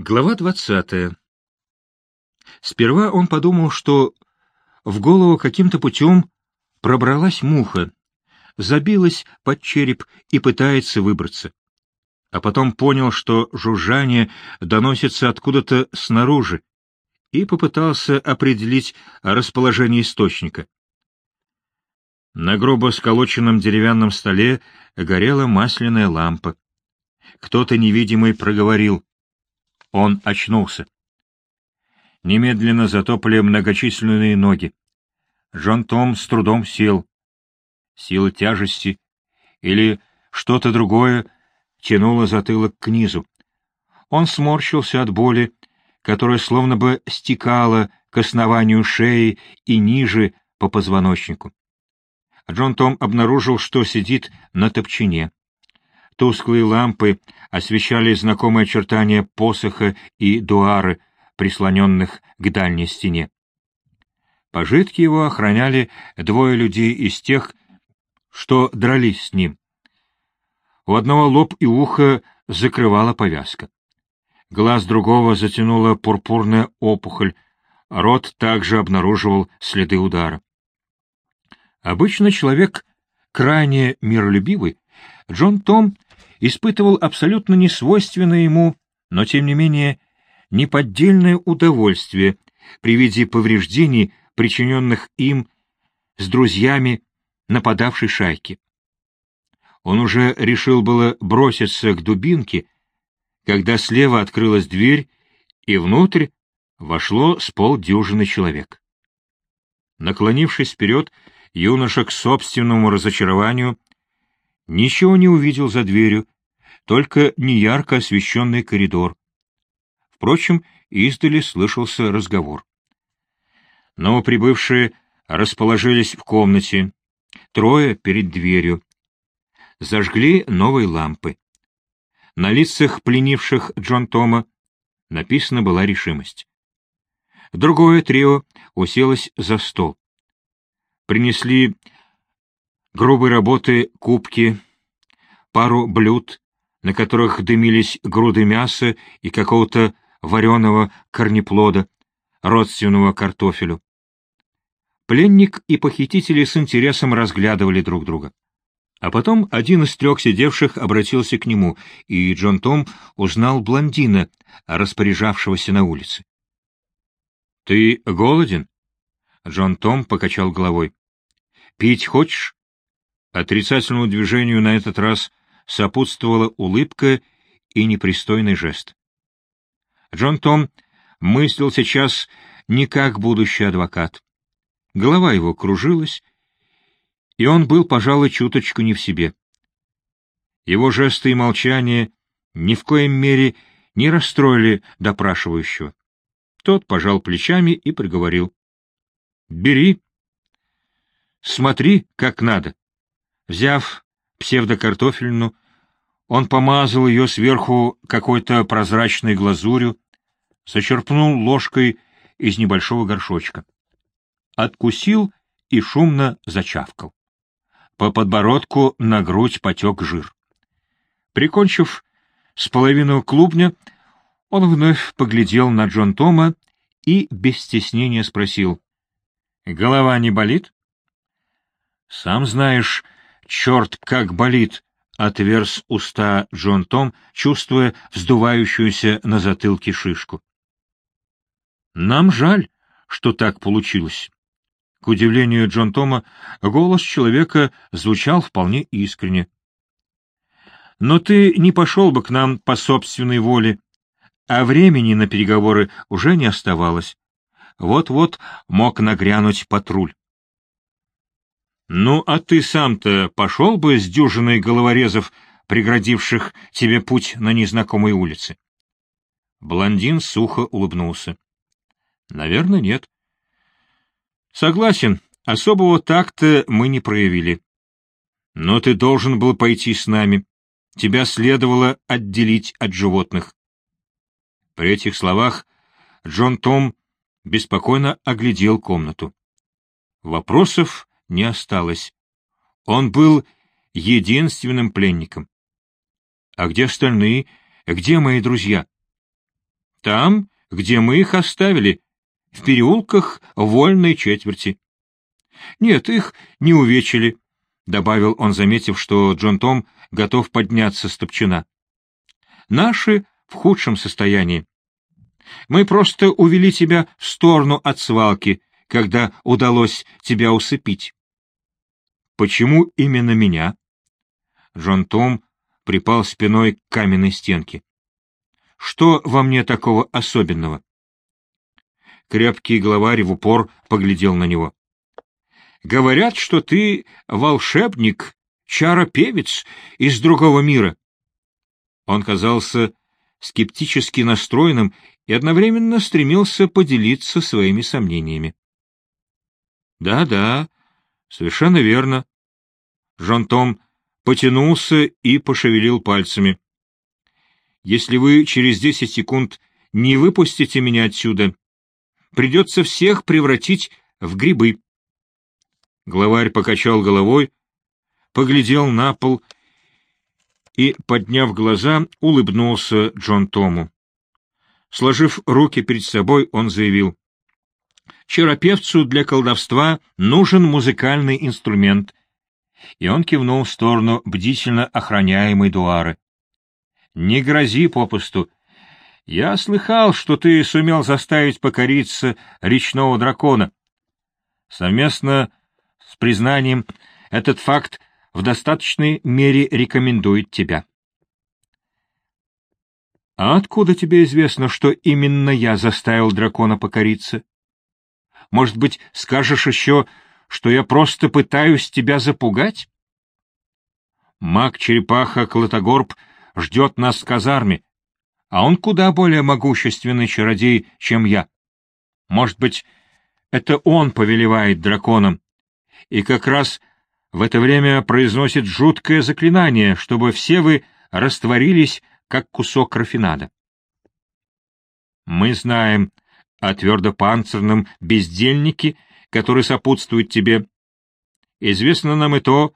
Глава двадцатая. Сперва он подумал, что в голову каким-то путем пробралась муха, забилась под череп и пытается выбраться. А потом понял, что жужжание доносится откуда-то снаружи, и попытался определить расположение источника. На грубо сколоченном деревянном столе горела масляная лампа. Кто-то невидимый проговорил — он очнулся. Немедленно затопали многочисленные ноги. Джон Том с трудом сел. Сила тяжести или что-то другое тянуло затылок к низу. Он сморщился от боли, которая словно бы стекала к основанию шеи и ниже по позвоночнику. Джон Том обнаружил, что сидит на топчине. Тусклые лампы освещали знакомые очертания посоха и дуары, прислоненных к дальней стене. Пожитки его охраняли двое людей из тех, что дрались с ним. У одного лоб и ухо закрывала повязка. Глаз другого затянула пурпурная опухоль, рот также обнаруживал следы удара. Обычно человек крайне миролюбивый, Джон Том испытывал абсолютно несвойственное ему, но тем не менее неподдельное удовольствие при виде повреждений, причиненных им с друзьями нападавшей шайки. Он уже решил было броситься к дубинке, когда слева открылась дверь, и внутрь вошло с полдюжины человек. Наклонившись вперед, юноша к собственному разочарованию Ничего не увидел за дверью, только неярко освещенный коридор. Впрочем, издали слышался разговор. Новоприбывшие расположились в комнате, трое перед дверью. Зажгли новые лампы. На лицах пленивших Джон Тома написана была решимость. Другое трио уселось за стол. Принесли грубой работы кубки, пару блюд, на которых дымились груды мяса и какого-то вареного корнеплода, родственного картофелю. Пленник и похитители с интересом разглядывали друг друга. А потом один из трех сидевших обратился к нему, и Джон Том узнал блондина, распоряжавшегося на улице. — Ты голоден? Джон Том покачал головой. — Пить хочешь? Отрицательному движению на этот раз сопутствовала улыбка и непристойный жест. Джон Том мыслил сейчас не как будущий адвокат. Голова его кружилась, и он был, пожалуй, чуточку не в себе. Его жесты и молчание ни в коем мере не расстроили допрашивающего. Тот пожал плечами и приговорил. — Бери. Смотри, как надо. Взяв псевдокартофельну, он помазал ее сверху какой-то прозрачной глазурью, зачерпнул ложкой из небольшого горшочка. Откусил и шумно зачавкал. По подбородку на грудь потек жир. Прикончив с половину клубня, он вновь поглядел на Джон Тома и без стеснения спросил. — Голова не болит? — Сам знаешь, «Черт, как болит!» — отверз уста Джон Том, чувствуя вздувающуюся на затылке шишку. «Нам жаль, что так получилось». К удивлению Джон Тома, голос человека звучал вполне искренне. «Но ты не пошел бы к нам по собственной воле, а времени на переговоры уже не оставалось. Вот-вот мог нагрянуть патруль. Ну, а ты сам-то пошел бы с дюжиной головорезов, преградивших тебе путь на незнакомой улице? Блондин сухо улыбнулся. — Наверное, нет. — Согласен, особого такта мы не проявили. Но ты должен был пойти с нами. Тебя следовало отделить от животных. При этих словах Джон Том беспокойно оглядел комнату. Вопросов не осталось. Он был единственным пленником. А где остальные? Где мои друзья? Там, где мы их оставили, в переулках вольной четверти. Нет, их не увечили, — добавил он, заметив, что Джон Том готов подняться с топчина. Наши в худшем состоянии. Мы просто увели тебя в сторону от свалки, когда удалось тебя усыпить. Почему именно меня? Джон Том припал спиной к каменной стенке. Что во мне такого особенного? Крепкий главарь в упор поглядел на него. Говорят, что ты волшебник, чаропевец из другого мира. Он казался скептически настроенным и одновременно стремился поделиться своими сомнениями. «Да, да, совершенно верно». Жон Том потянулся и пошевелил пальцами. «Если вы через десять секунд не выпустите меня отсюда, придется всех превратить в грибы». Главарь покачал головой, поглядел на пол и, подняв глаза, улыбнулся Джон Тому. Сложив руки перед собой, он заявил. «Черопевцу для колдовства нужен музыкальный инструмент». И он кивнул в сторону бдительно охраняемой дуары. «Не грози попусту. Я слыхал, что ты сумел заставить покориться речного дракона. Совместно с признанием этот факт в достаточной мере рекомендует тебя. А откуда тебе известно, что именно я заставил дракона покориться? Может быть, скажешь еще, что я просто пытаюсь тебя запугать? Маг-черепаха Клотогорб ждет нас в казарме, а он куда более могущественный чародей, чем я. Может быть, это он повелевает драконом, и как раз в это время произносит жуткое заклинание, чтобы все вы растворились, как кусок рафинада. Мы знаем о твердопанцирном бездельнике, который сопутствует тебе. Известно нам и то,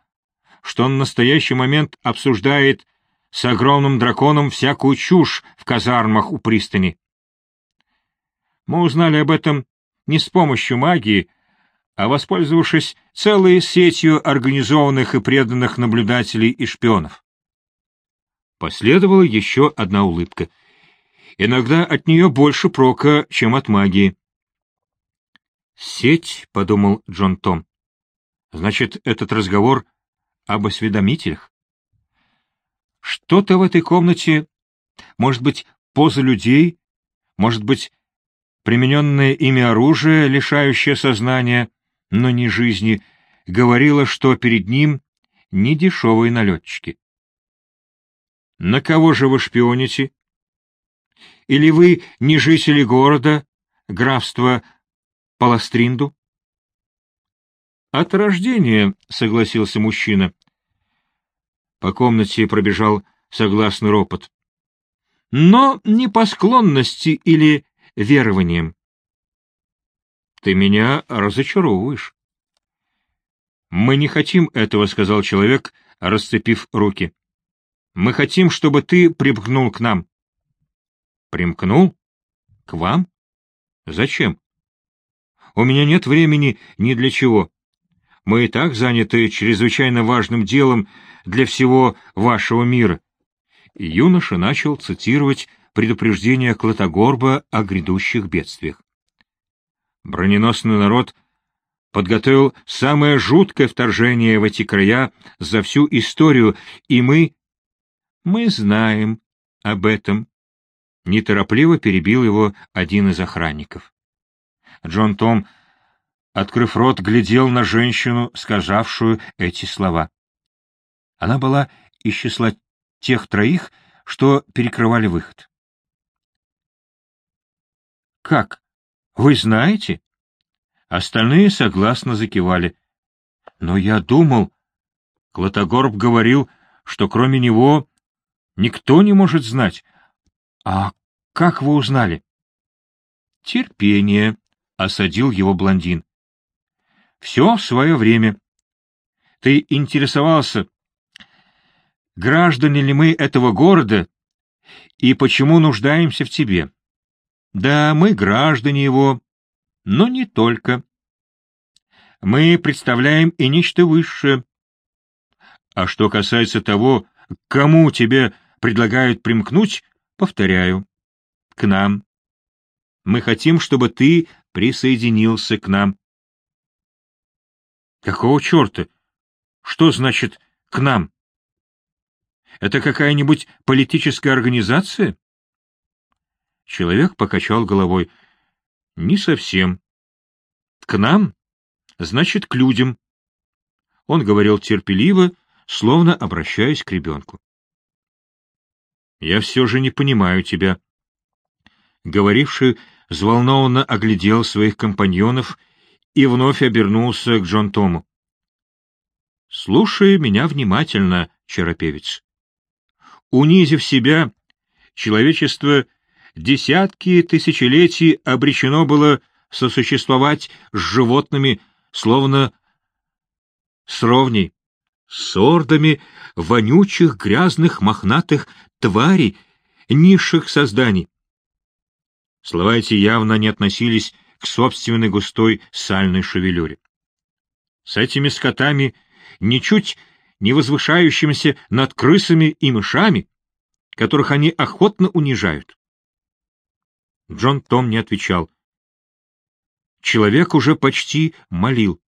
что он в настоящий момент обсуждает с огромным драконом всякую чушь в казармах у пристани. Мы узнали об этом не с помощью магии, а воспользовавшись целой сетью организованных и преданных наблюдателей и шпионов. Последовала еще одна улыбка. Иногда от нее больше прока, чем от магии. «Сеть», — подумал Джон Том. «Значит, этот разговор об осведомителях? Что-то в этой комнате, может быть, поза людей, может быть, примененное ими оружие, лишающее сознания, но не жизни, говорило, что перед ним не дешевые налетчики. На кого же вы шпионите? Или вы не жители города, графства Паластринду? От рождения, — согласился мужчина. По комнате пробежал согласный ропот. Но не по склонности или верованиям. Ты меня разочаровываешь. Мы не хотим этого, — сказал человек, расцепив руки. Мы хотим, чтобы ты примкнул к нам. Примкнул? К вам? Зачем? У меня нет времени ни для чего. Мы и так заняты чрезвычайно важным делом для всего вашего мира. И юноша начал цитировать предупреждение Клотогорба о грядущих бедствиях. Броненосный народ подготовил самое жуткое вторжение в эти края за всю историю, и мы мы знаем об этом. Неторопливо перебил его один из охранников. Джон Том, открыв рот, глядел на женщину, сказавшую эти слова. Она была из числа тех троих, что перекрывали выход. «Как? Вы знаете?» Остальные согласно закивали. «Но я думал...» Клотогорб говорил, что кроме него Никто не может знать. А как вы узнали? Терпение, — осадил его блондин. Все в свое время. Ты интересовался, граждане ли мы этого города и почему нуждаемся в тебе. Да, мы граждане его, но не только. Мы представляем и нечто высшее. А что касается того, кому тебе предлагают примкнуть, повторяю, к нам. Мы хотим, чтобы ты присоединился к нам. Какого черта? Что значит «к нам»? Это какая-нибудь политическая организация? Человек покачал головой. Не совсем. К нам? Значит, к людям. Он говорил терпеливо, словно обращаясь к ребенку. Я все же не понимаю тебя. Говоривший взволнованно оглядел своих компаньонов и вновь обернулся к Джон Тому. — Слушай меня внимательно, чаропевец. Унизив себя, человечество десятки тысячелетий обречено было сосуществовать с животными, словно с ровней, с ордами вонючих, грязных, мохнатых тварей, низших созданий. Слова эти явно не относились к собственной густой сальной шевелюре. С этими скотами, ничуть не возвышающимися над крысами и мышами, которых они охотно унижают. Джон Том не отвечал. Человек уже почти молил.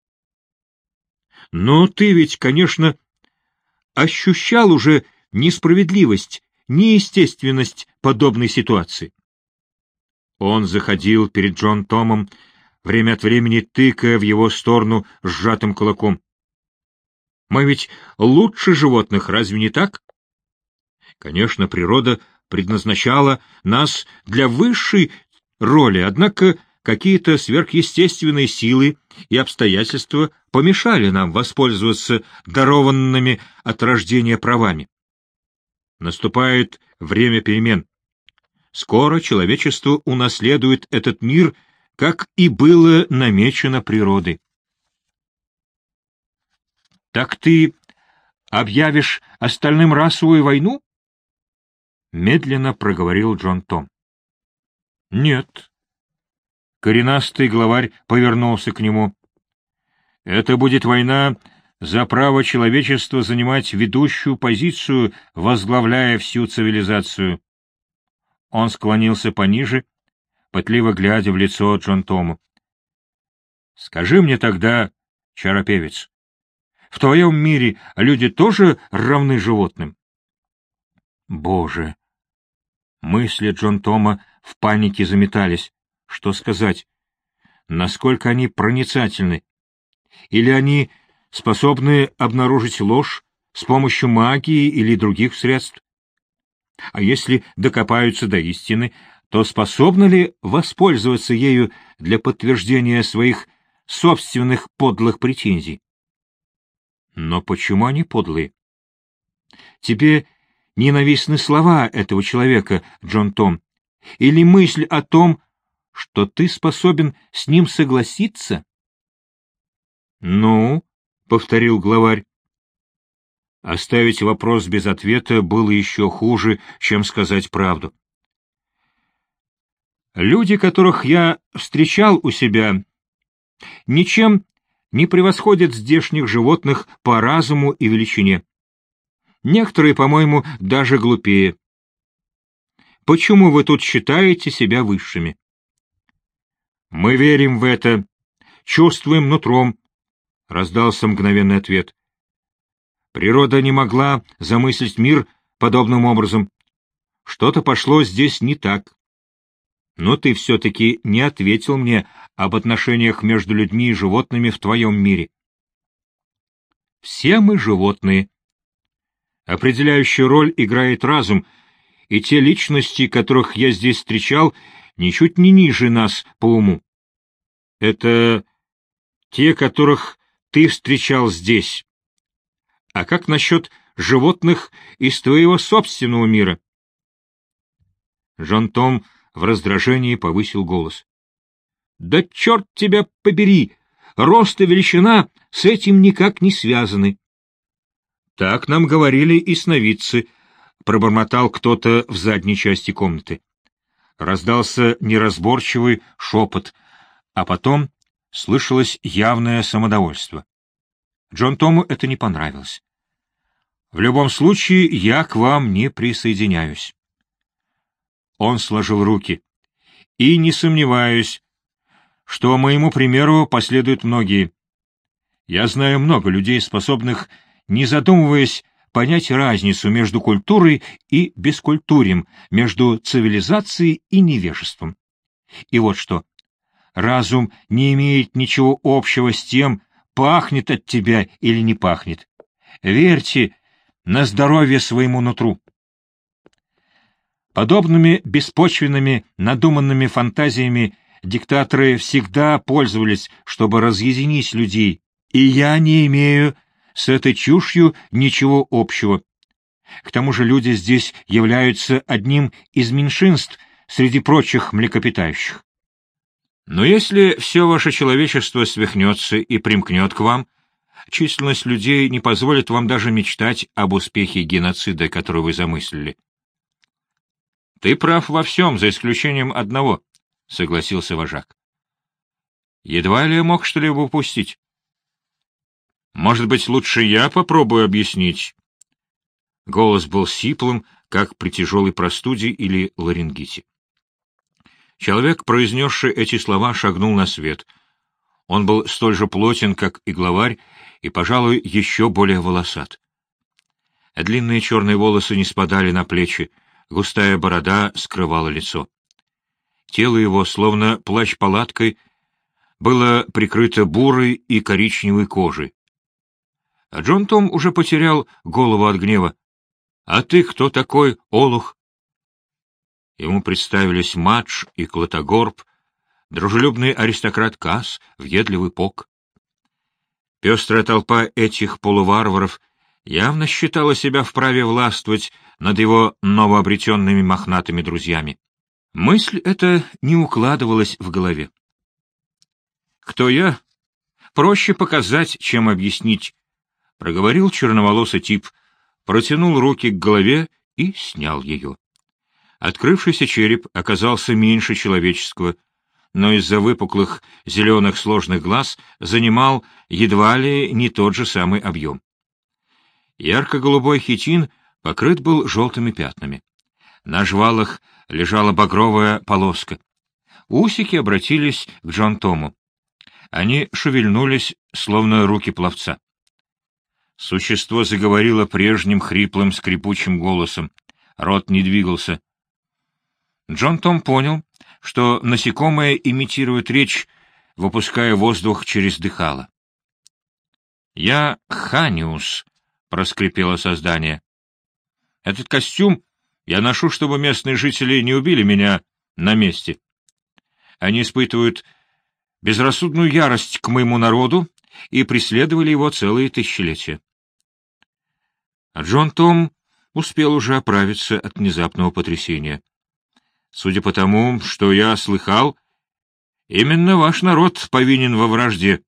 Но ты ведь, конечно, ощущал уже несправедливость, неестественность подобной ситуации. Он заходил перед Джон Томом, время от времени тыкая в его сторону сжатым кулаком. Мы ведь лучше животных, разве не так? Конечно, природа предназначала нас для высшей роли, однако какие-то сверхъестественные силы и обстоятельства помешали нам воспользоваться дарованными от рождения правами. Наступает время перемен. Скоро человечество унаследует этот мир, как и было намечено природой. Так ты объявишь остальным расовую войну? Медленно проговорил Джон Том. Нет. Коренастый главарь повернулся к нему. Это будет война за право человечества занимать ведущую позицию, возглавляя всю цивилизацию. Он склонился пониже, пытливо глядя в лицо Джон Тому. — Скажи мне тогда, чаропевец, в твоем мире люди тоже равны животным? — Боже! Мысли Джон Тома в панике заметались. Что сказать? Насколько они проницательны? Или они способны обнаружить ложь с помощью магии или других средств? А если докопаются до истины, то способны ли воспользоваться ею для подтверждения своих собственных подлых претензий? Но почему они подлые? Тебе ненавистны слова этого человека, Джон Том, или мысль о том, что ты способен с ним согласиться? — Ну, — повторил главарь, Оставить вопрос без ответа было еще хуже, чем сказать правду. Люди, которых я встречал у себя, ничем не превосходят здешних животных по разуму и величине. Некоторые, по-моему, даже глупее. Почему вы тут считаете себя высшими? Мы верим в это, чувствуем нутром, — раздался мгновенный ответ. Природа не могла замыслить мир подобным образом. Что-то пошло здесь не так. Но ты все-таки не ответил мне об отношениях между людьми и животными в твоем мире. Все мы животные. Определяющую роль играет разум, и те личности, которых я здесь встречал, ничуть не ниже нас по уму. Это те, которых ты встречал здесь. А как насчет животных из твоего собственного мира? Жан Том в раздражении повысил голос. — Да черт тебя побери! Рост и величина с этим никак не связаны. — Так нам говорили и сновидцы, — пробормотал кто-то в задней части комнаты. Раздался неразборчивый шепот, а потом слышалось явное самодовольство. Джон Тому это не понравилось. В любом случае, я к вам не присоединяюсь. Он сложил руки. И не сомневаюсь, что моему примеру последуют многие. Я знаю много людей, способных, не задумываясь, понять разницу между культурой и бескультурием, между цивилизацией и невежеством. И вот что. Разум не имеет ничего общего с тем, пахнет от тебя или не пахнет. Верьте на здоровье своему нутру. Подобными беспочвенными, надуманными фантазиями диктаторы всегда пользовались, чтобы разъединить людей, и я не имею с этой чушью ничего общего. К тому же люди здесь являются одним из меньшинств среди прочих млекопитающих. Но если все ваше человечество свихнется и примкнет к вам, численность людей не позволит вам даже мечтать об успехе геноцида, который вы замыслили. Ты прав во всем, за исключением одного, — согласился вожак. Едва ли я мог что-либо упустить. Может быть, лучше я попробую объяснить? Голос был сиплым, как при тяжелой простуде или ларингите. Человек, произнесший эти слова, шагнул на свет. Он был столь же плотен, как и главарь, и, пожалуй, еще более волосат. Длинные черные волосы не спадали на плечи, густая борода скрывала лицо. Тело его, словно плащ-палаткой, было прикрыто бурой и коричневой кожей. А Джон Том уже потерял голову от гнева. — А ты кто такой, Олух? Ему представились Мадж и Клотогорб, дружелюбный аристократ Касс, въедливый Пок. Пестрая толпа этих полуварваров явно считала себя вправе властвовать над его новообретенными мохнатыми друзьями. Мысль эта не укладывалась в голове. «Кто я? Проще показать, чем объяснить», — проговорил черноволосый тип, протянул руки к голове и снял ее. Открывшийся череп оказался меньше человеческого, но из-за выпуклых зеленых сложных глаз занимал едва ли не тот же самый объем. Ярко-голубой хитин покрыт был желтыми пятнами. На жвалах лежала багровая полоска. Усики обратились к Джон Тому. Они шевельнулись, словно руки пловца. Существо заговорило прежним хриплым скрипучим голосом. Рот не двигался. Джон Том понял, что насекомое имитирует речь, выпуская воздух через дыхало. «Я Ханиус», — проскрипело создание. «Этот костюм я ношу, чтобы местные жители не убили меня на месте. Они испытывают безрассудную ярость к моему народу и преследовали его целые тысячелетия». А Джон Том успел уже оправиться от внезапного потрясения. Судя по тому, что я слыхал, именно ваш народ повинен во вражде.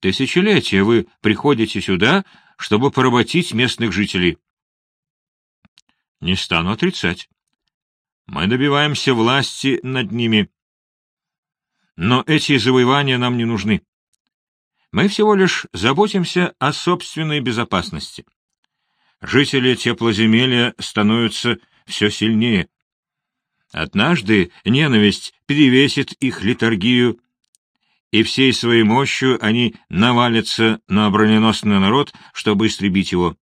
Тысячелетия вы приходите сюда, чтобы поработить местных жителей. Не стану отрицать. Мы добиваемся власти над ними. Но эти завоевания нам не нужны. Мы всего лишь заботимся о собственной безопасности. Жители теплоземелья становятся все сильнее. Однажды ненависть перевесит их литургию, и всей своей мощью они навалятся на броненосный народ, чтобы истребить его.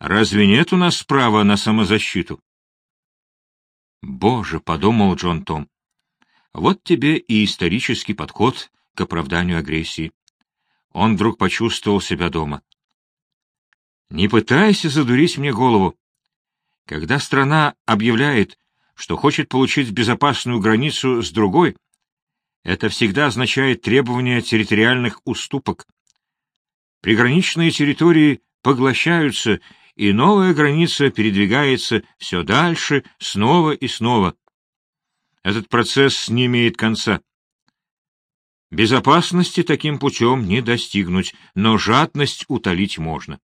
Разве нет у нас права на самозащиту? Боже, — подумал Джон Том, — вот тебе и исторический подход к оправданию агрессии. Он вдруг почувствовал себя дома. Не пытайся задурить мне голову. Когда страна объявляет, что хочет получить безопасную границу с другой, это всегда означает требование территориальных уступок. Приграничные территории поглощаются, и новая граница передвигается все дальше, снова и снова. Этот процесс не имеет конца. Безопасности таким путем не достигнуть, но жадность утолить можно.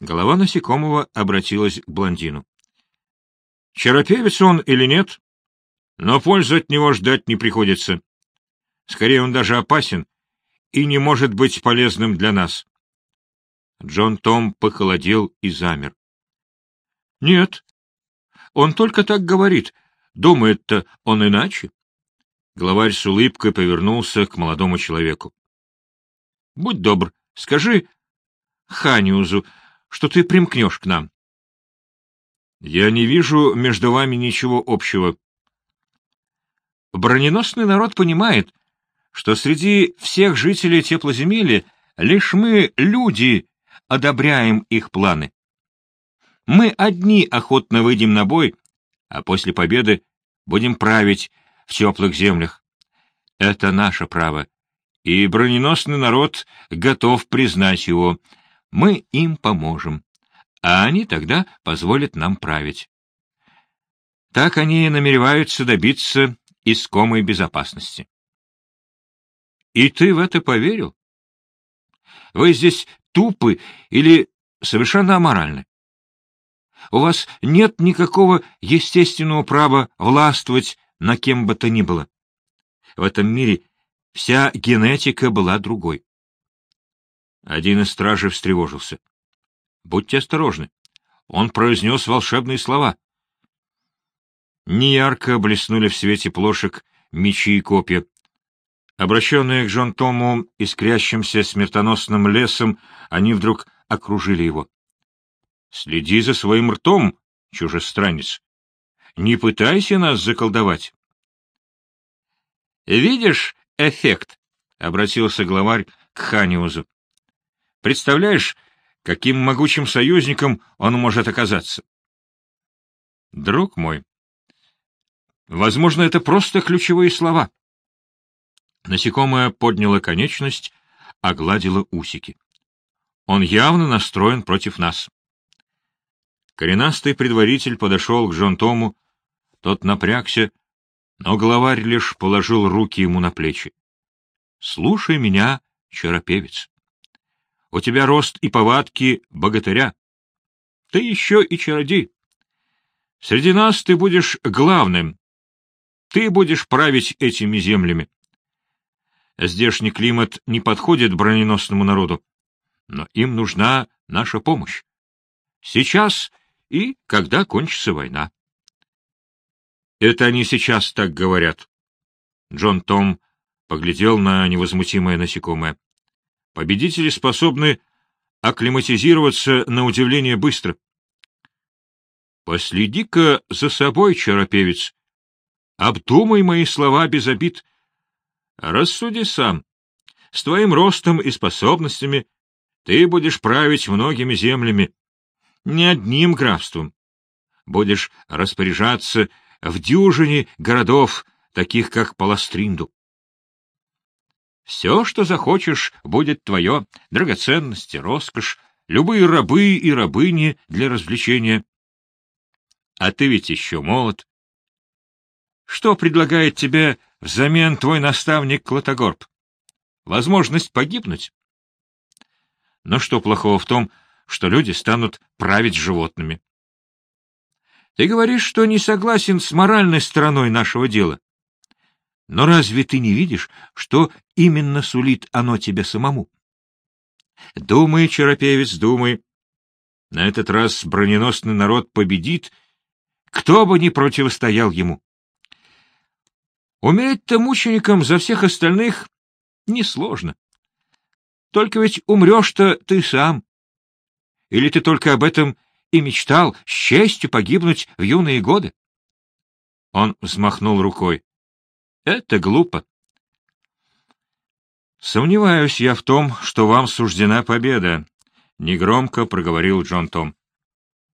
Голова насекомого обратилась к блондину. Черопевец он или нет, но пользу от него ждать не приходится. Скорее, он даже опасен и не может быть полезным для нас. Джон Том похолодел и замер. — Нет, он только так говорит. Думает-то он иначе. Главарь с улыбкой повернулся к молодому человеку. — Будь добр, скажи Ханиузу, что ты примкнешь к нам. — Я не вижу между вами ничего общего. Броненосный народ понимает, что среди всех жителей теплоземелья лишь мы, люди, одобряем их планы. Мы одни охотно выйдем на бой, а после победы будем править в теплых землях. Это наше право, и броненосный народ готов признать его. Мы им поможем, а они тогда позволят нам править. Так они намереваются добиться искомой безопасности. И ты в это поверил? Вы здесь тупы или совершенно аморальны? У вас нет никакого естественного права властвовать на кем бы то ни было. В этом мире вся генетика была другой. Один из стражей встревожился. Будьте осторожны. Он произнес волшебные слова. Неярко блеснули в свете плошек мечи и копья. Обращенные к Джон Тому искрящимся смертоносным лесом, они вдруг окружили его. Следи за своим ртом, чужестранец. Не пытайся нас заколдовать. Видишь эффект? — обратился главарь к Ханиузу. Представляешь, каким могучим союзником он может оказаться? Друг мой, возможно, это просто ключевые слова. Насекомое подняло конечность, огладило усики. Он явно настроен против нас. Коренастый предваритель подошел к Джон Тому, тот напрягся, но главарь лишь положил руки ему на плечи. — Слушай меня, чаропевец. У тебя рост и повадки богатыря. Ты еще и чародей. Среди нас ты будешь главным. Ты будешь править этими землями. Здешний климат не подходит броненосному народу, но им нужна наша помощь. Сейчас и когда кончится война. Это они сейчас так говорят. Джон Том поглядел на невозмутимое насекомое. Победители способны акклиматизироваться на удивление быстро. Последи-ка за собой, чаропевец. Обдумай мои слова без обид. Рассуди сам. С твоим ростом и способностями ты будешь править многими землями не одним графством. Будешь распоряжаться в дюжине городов, таких как Паластринду. Все, что захочешь, будет твое, драгоценности, роскошь, любые рабы и рабыни для развлечения. А ты ведь еще молод. Что предлагает тебе взамен твой наставник Клотогорб? Возможность погибнуть? Но что плохого в том, что люди станут править животными. Ты говоришь, что не согласен с моральной стороной нашего дела. Но разве ты не видишь, что именно сулит оно тебе самому? Думай, Чаропевец, думай. На этот раз броненосный народ победит, кто бы ни противостоял ему. Умереть-то мучеником за всех остальных несложно. Только ведь умрешь-то ты сам. Или ты только об этом и мечтал с честью погибнуть в юные годы? Он взмахнул рукой. Это глупо. Сомневаюсь я в том, что вам суждена победа, — негромко проговорил Джон Том.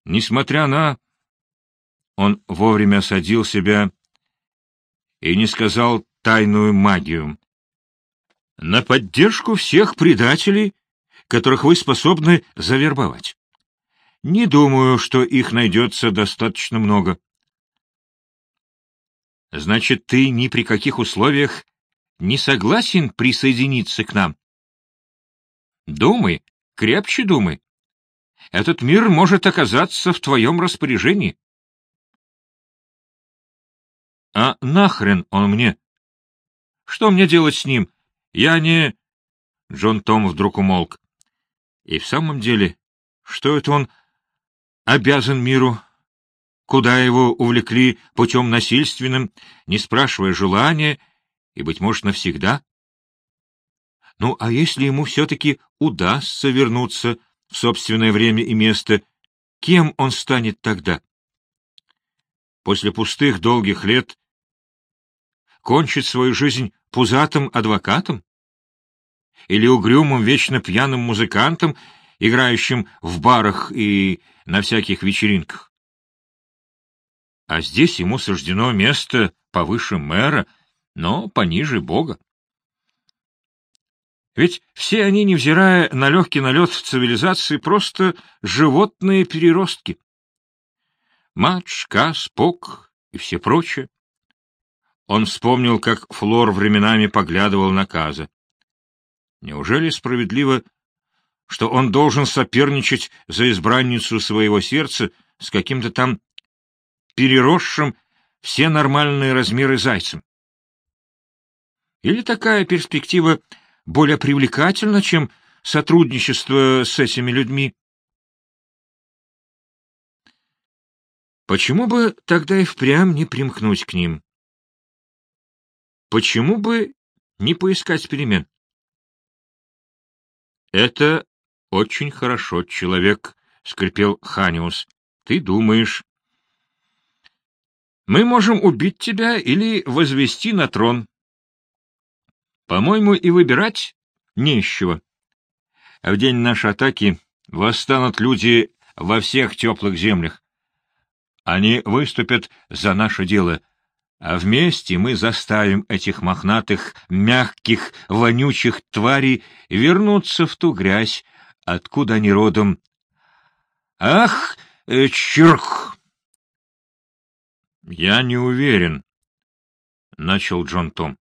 Несмотря на... Он вовремя осадил себя и не сказал тайную магию. На поддержку всех предателей которых вы способны завербовать. Не думаю, что их найдется достаточно много. Значит, ты ни при каких условиях не согласен присоединиться к нам? Думай, крепче думай. Этот мир может оказаться в твоем распоряжении. А нахрен он мне? Что мне делать с ним? Я не... Джон Том вдруг умолк. И в самом деле, что это он обязан миру? Куда его увлекли путем насильственным, не спрашивая желания, и, быть может, навсегда? Ну, а если ему все-таки удастся вернуться в собственное время и место, кем он станет тогда? После пустых долгих лет кончит свою жизнь пузатым адвокатом? Или угрюмым, вечно пьяным музыкантом, играющим в барах и на всяких вечеринках? А здесь ему суждено место повыше мэра, но пониже Бога. Ведь все они, невзирая на легкий налет цивилизации, просто животные переростки. Матч, Кас, Пок и все прочее. Он вспомнил, как Флор временами поглядывал на Каза. Неужели справедливо, что он должен соперничать за избранницу своего сердца с каким-то там переросшим все нормальные размеры зайцем? Или такая перспектива более привлекательна, чем сотрудничество с этими людьми? Почему бы тогда и впрямь не примкнуть к ним? Почему бы не поискать перемен? — Это очень хорошо, человек, — скрипел Ханиус. — Ты думаешь. Мы можем убить тебя или возвести на трон. По-моему, и выбирать нечего. В день нашей атаки восстанут люди во всех теплых землях. Они выступят за наше дело — а вместе мы заставим этих мохнатых, мягких, вонючих тварей вернуться в ту грязь, откуда они родом. Ах, э! Я не уверен, — начал Джон Том.